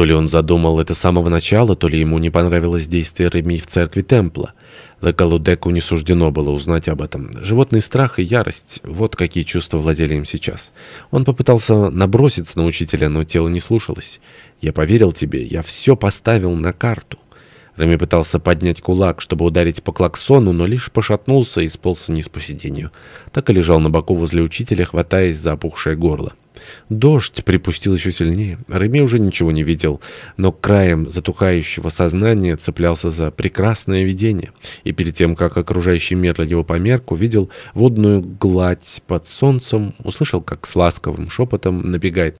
То ли он задумал это с самого начала, то ли ему не понравилось действие Реми в церкви Темпла. Лекалудеку не суждено было узнать об этом. Животный страх и ярость — вот какие чувства владели им сейчас. Он попытался наброситься на учителя, но тело не слушалось. «Я поверил тебе, я все поставил на карту». Реми пытался поднять кулак, чтобы ударить по клаксону, но лишь пошатнулся и сполз вниз по сиденью. Так и лежал на боку возле учителя, хватаясь за опухшее горло. Дождь припустил еще сильнее. Реми уже ничего не видел, но краем затухающего сознания цеплялся за прекрасное видение. И перед тем, как окружающий мир для него померк, увидел водную гладь под солнцем, услышал, как с ласковым шепотом набегает